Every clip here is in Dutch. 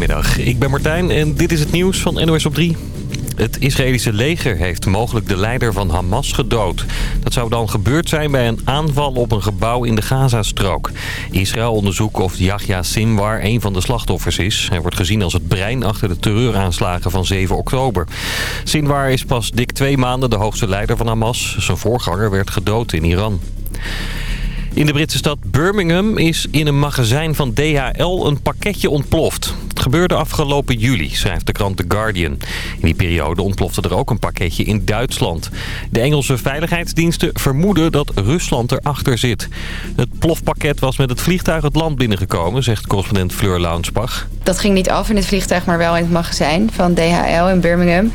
Goedemiddag, ik ben Martijn en dit is het nieuws van NOS op 3. Het Israëlische leger heeft mogelijk de leider van Hamas gedood. Dat zou dan gebeurd zijn bij een aanval op een gebouw in de Gazastrook. Israël onderzoekt of Yahya Sinwar een van de slachtoffers is. Hij wordt gezien als het brein achter de terreuraanslagen van 7 oktober. Sinwar is pas dik twee maanden de hoogste leider van Hamas. Zijn voorganger werd gedood in Iran. In de Britse stad Birmingham is in een magazijn van DHL een pakketje ontploft. Het gebeurde afgelopen juli, schrijft de krant The Guardian. In die periode ontplofte er ook een pakketje in Duitsland. De Engelse veiligheidsdiensten vermoeden dat Rusland erachter zit. Het plofpakket was met het vliegtuig het land binnengekomen, zegt correspondent Fleur Launsbach. Dat ging niet af in het vliegtuig, maar wel in het magazijn van DHL in Birmingham.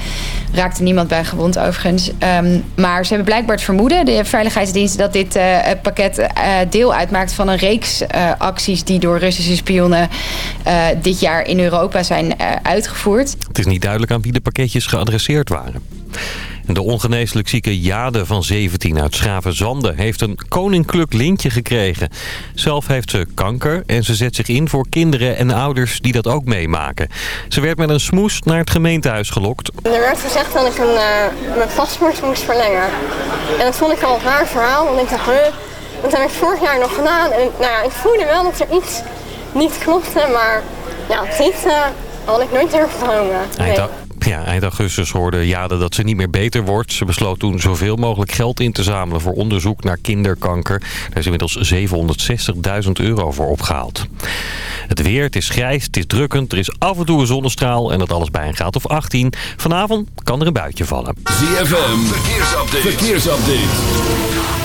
Raakte niemand bij gewond overigens. Um, maar ze hebben blijkbaar het vermoeden, de veiligheidsdiensten, dat dit uh, pakket deel uitmaakt van een reeks uh, acties die door Russische spionnen dit jaar in Europa zijn uitgevoerd. Het is niet duidelijk aan wie de pakketjes geadresseerd waren. De ongeneeslijk zieke Jade van 17 uit Schravenzande heeft een koninklijk lintje gekregen. Zelf heeft ze kanker en ze zet zich in voor kinderen en ouders die dat ook meemaken. Ze werd met een smoes naar het gemeentehuis gelokt. Er werd gezegd dat ik een, uh, mijn paspoort moest verlengen. En dat vond ik al een raar verhaal, want ik dacht, huh, dat heb ik vorig jaar nog gedaan. En nou ja, ik voelde wel dat er iets niet klopte, maar ja, dit uh, had ik nooit durven dromen. Nee. Ja, eind augustus hoorde Jade dat ze niet meer beter wordt. Ze besloot toen zoveel mogelijk geld in te zamelen voor onderzoek naar kinderkanker. Daar is inmiddels 760.000 euro voor opgehaald. Het weer, het is grijs, het is drukkend, er is af en toe een zonnestraal en dat alles bij een graad of 18. Vanavond kan er een buitje vallen. ZFM, verkeersupdate. verkeersupdate.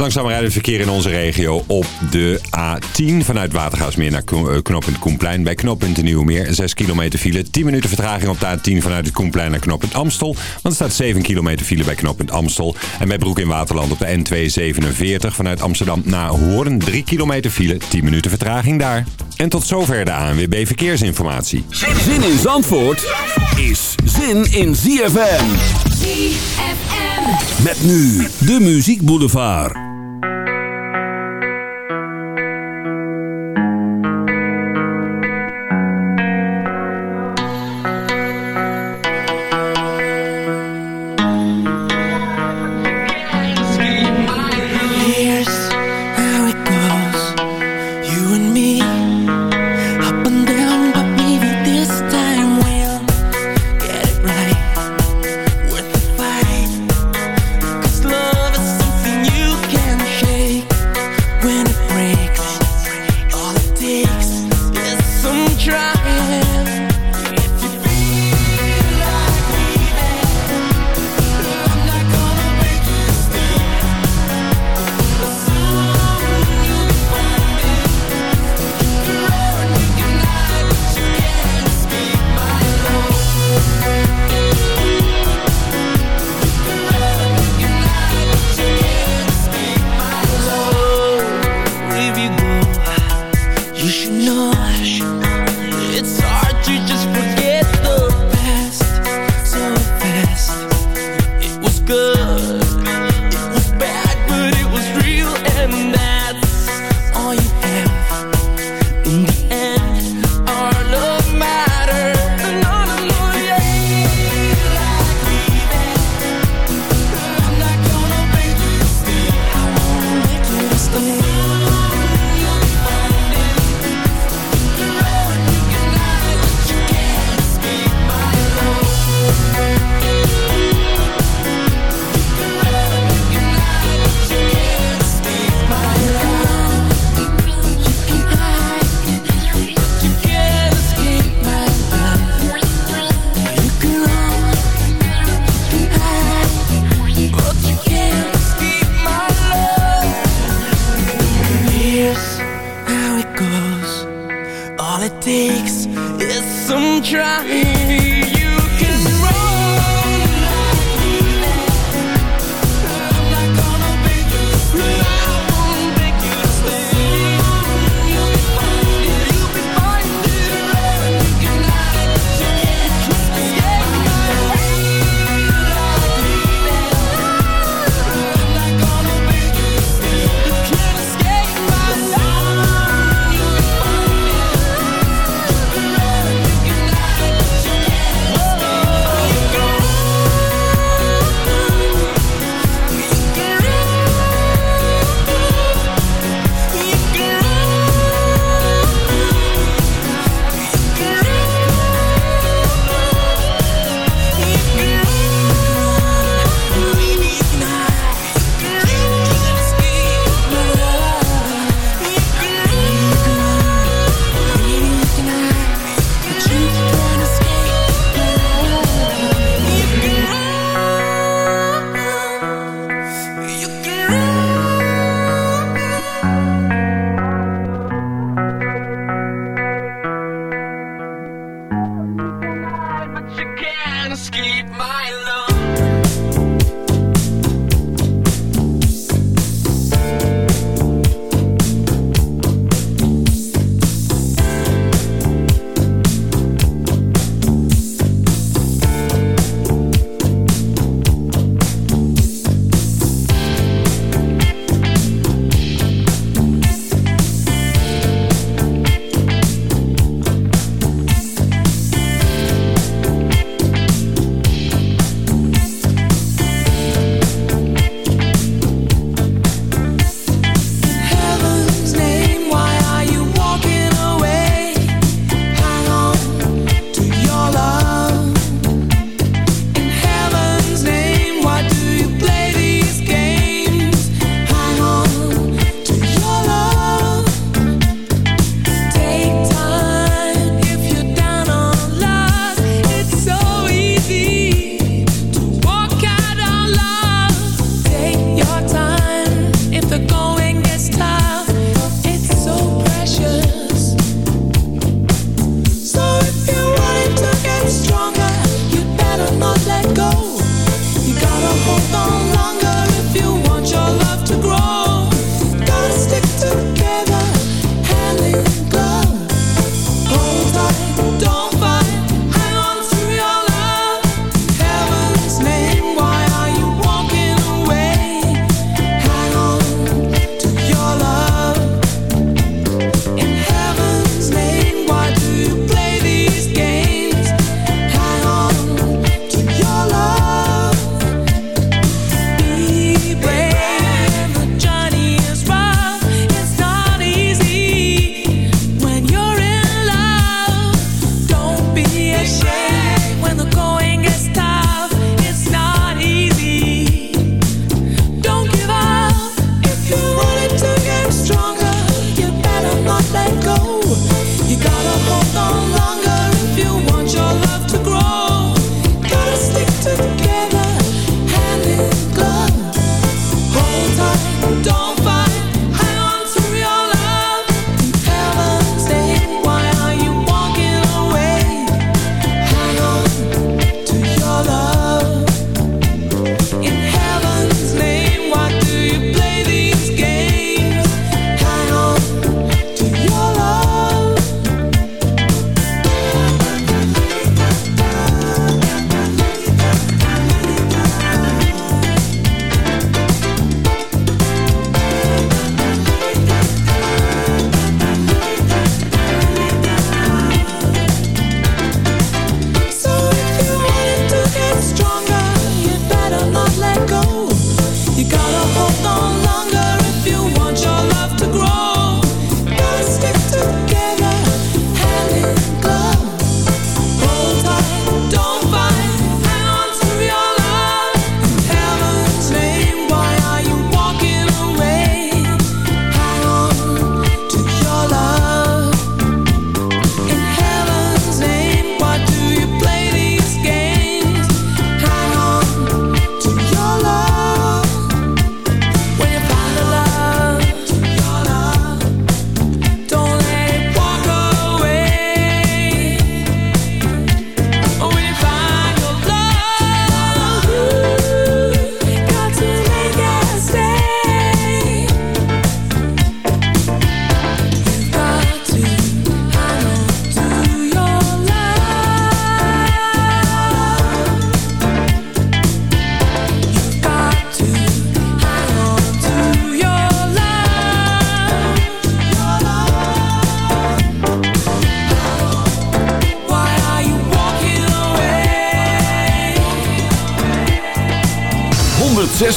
Langzaam rijdt het verkeer in onze regio op de A10 vanuit Watergaasmeer naar knooppunt Koenplein. Bij knooppunt de Nieuwmeer 6 kilometer file. 10 minuten vertraging op de A10 vanuit het Koenplein naar knooppunt Amstel. Want er staat 7 kilometer file bij knooppunt Amstel. En bij Broek in Waterland op de N247 vanuit Amsterdam naar Hoorn. 3 kilometer file, 10 minuten vertraging daar. En tot zover de ANWB Verkeersinformatie. Zin in Zandvoort is zin in ZFM. ZFM. Met nu de Muziek Boulevard.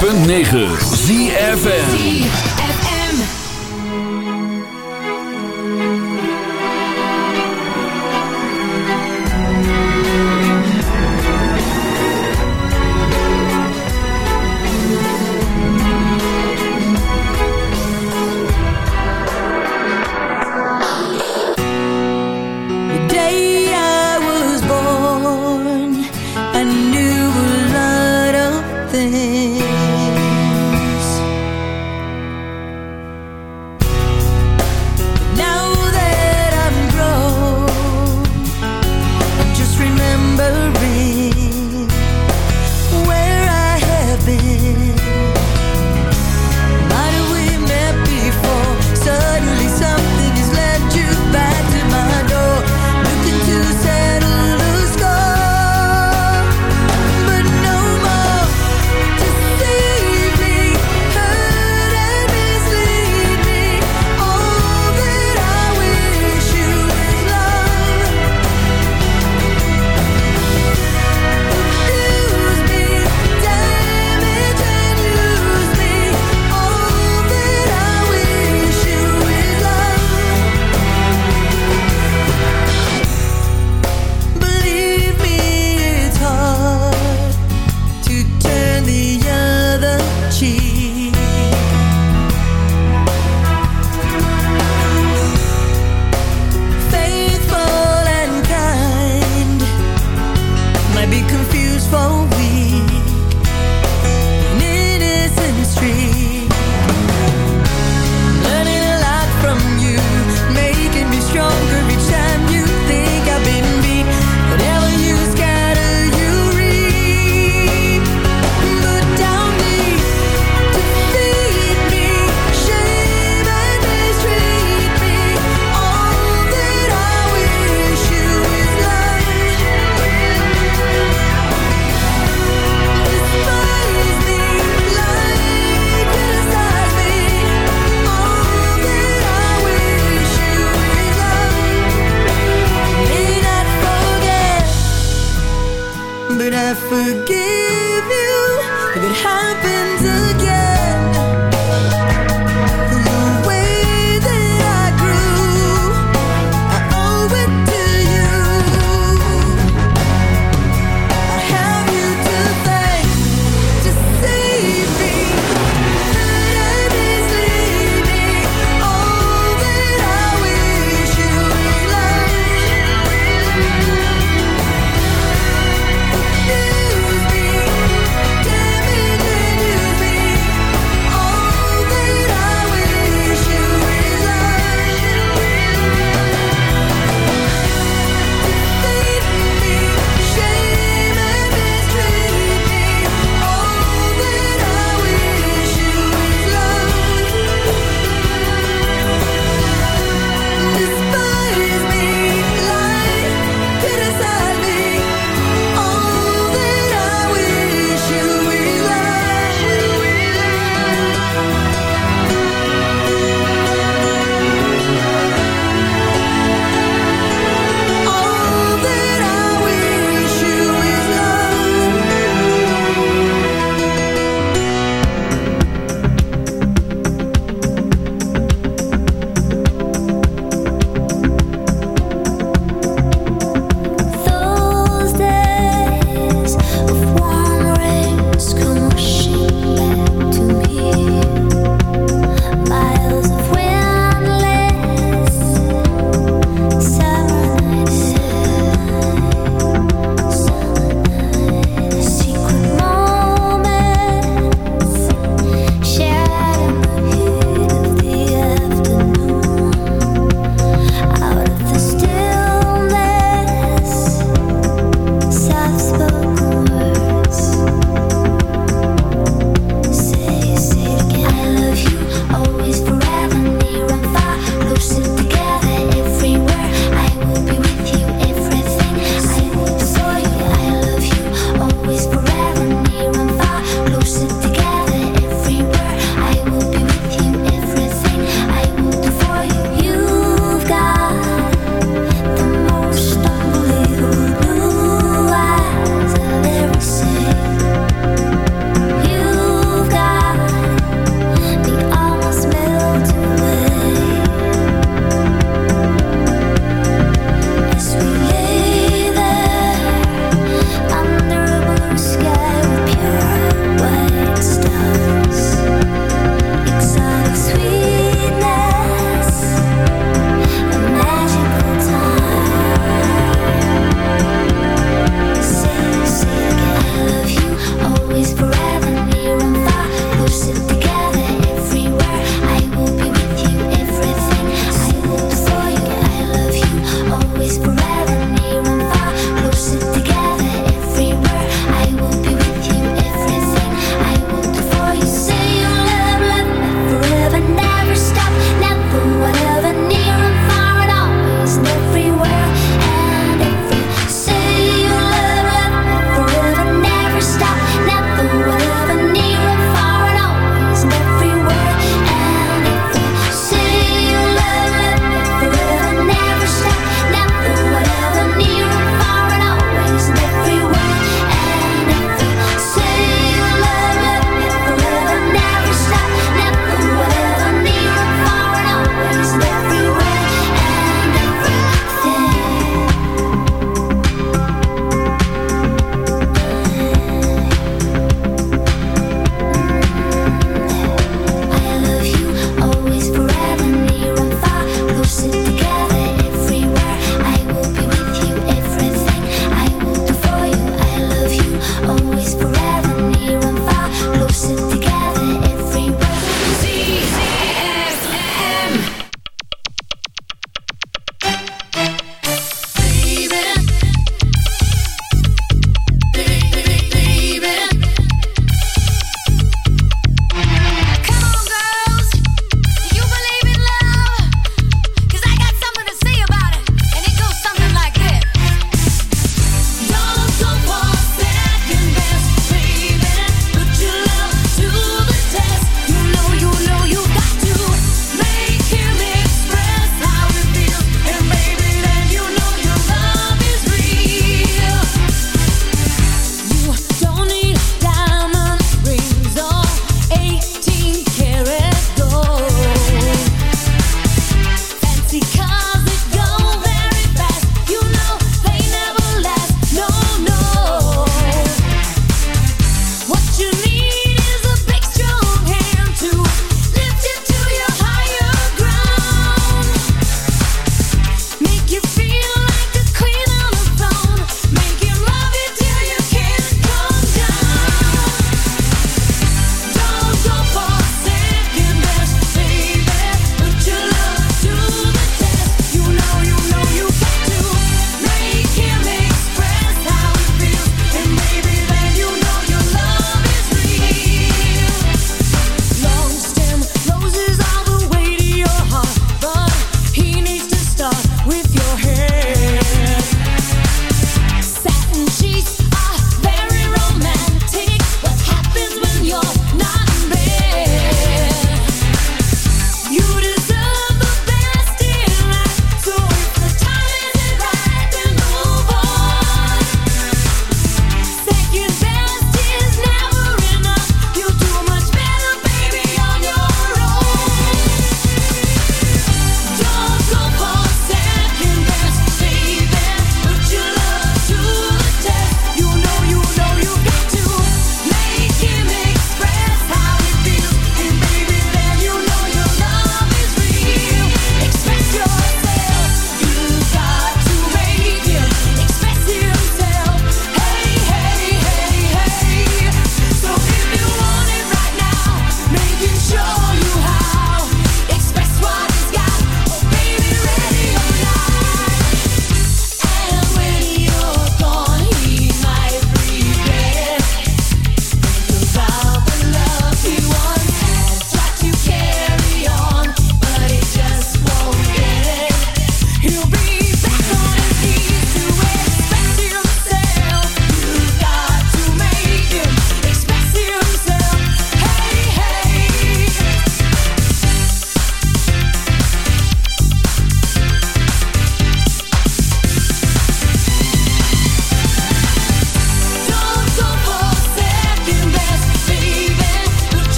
106.9 ZFN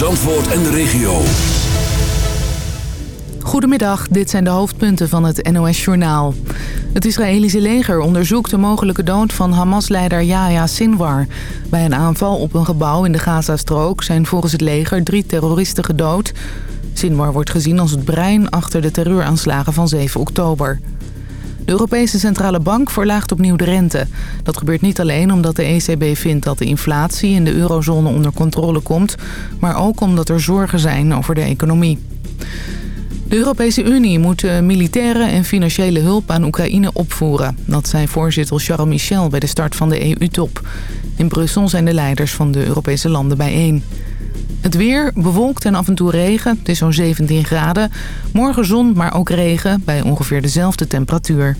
Zandvoort en de regio. Goedemiddag, dit zijn de hoofdpunten van het NOS-journaal. Het Israëlische leger onderzoekt de mogelijke dood van Hamas-leider Yahya Sinwar. Bij een aanval op een gebouw in de Gazastrook zijn volgens het leger drie terroristen gedood. Sinwar wordt gezien als het brein achter de terreuraanslagen van 7 oktober. De Europese Centrale Bank verlaagt opnieuw de rente. Dat gebeurt niet alleen omdat de ECB vindt dat de inflatie in de eurozone onder controle komt... maar ook omdat er zorgen zijn over de economie. De Europese Unie moet de militaire en financiële hulp aan Oekraïne opvoeren. Dat zei voorzitter Charles Michel bij de start van de EU-top. In Brussel zijn de leiders van de Europese landen bijeen. Het weer bewolkt en af en toe regen. Het is zo'n 17 graden. Morgen zon, maar ook regen bij ongeveer dezelfde temperatuur.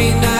me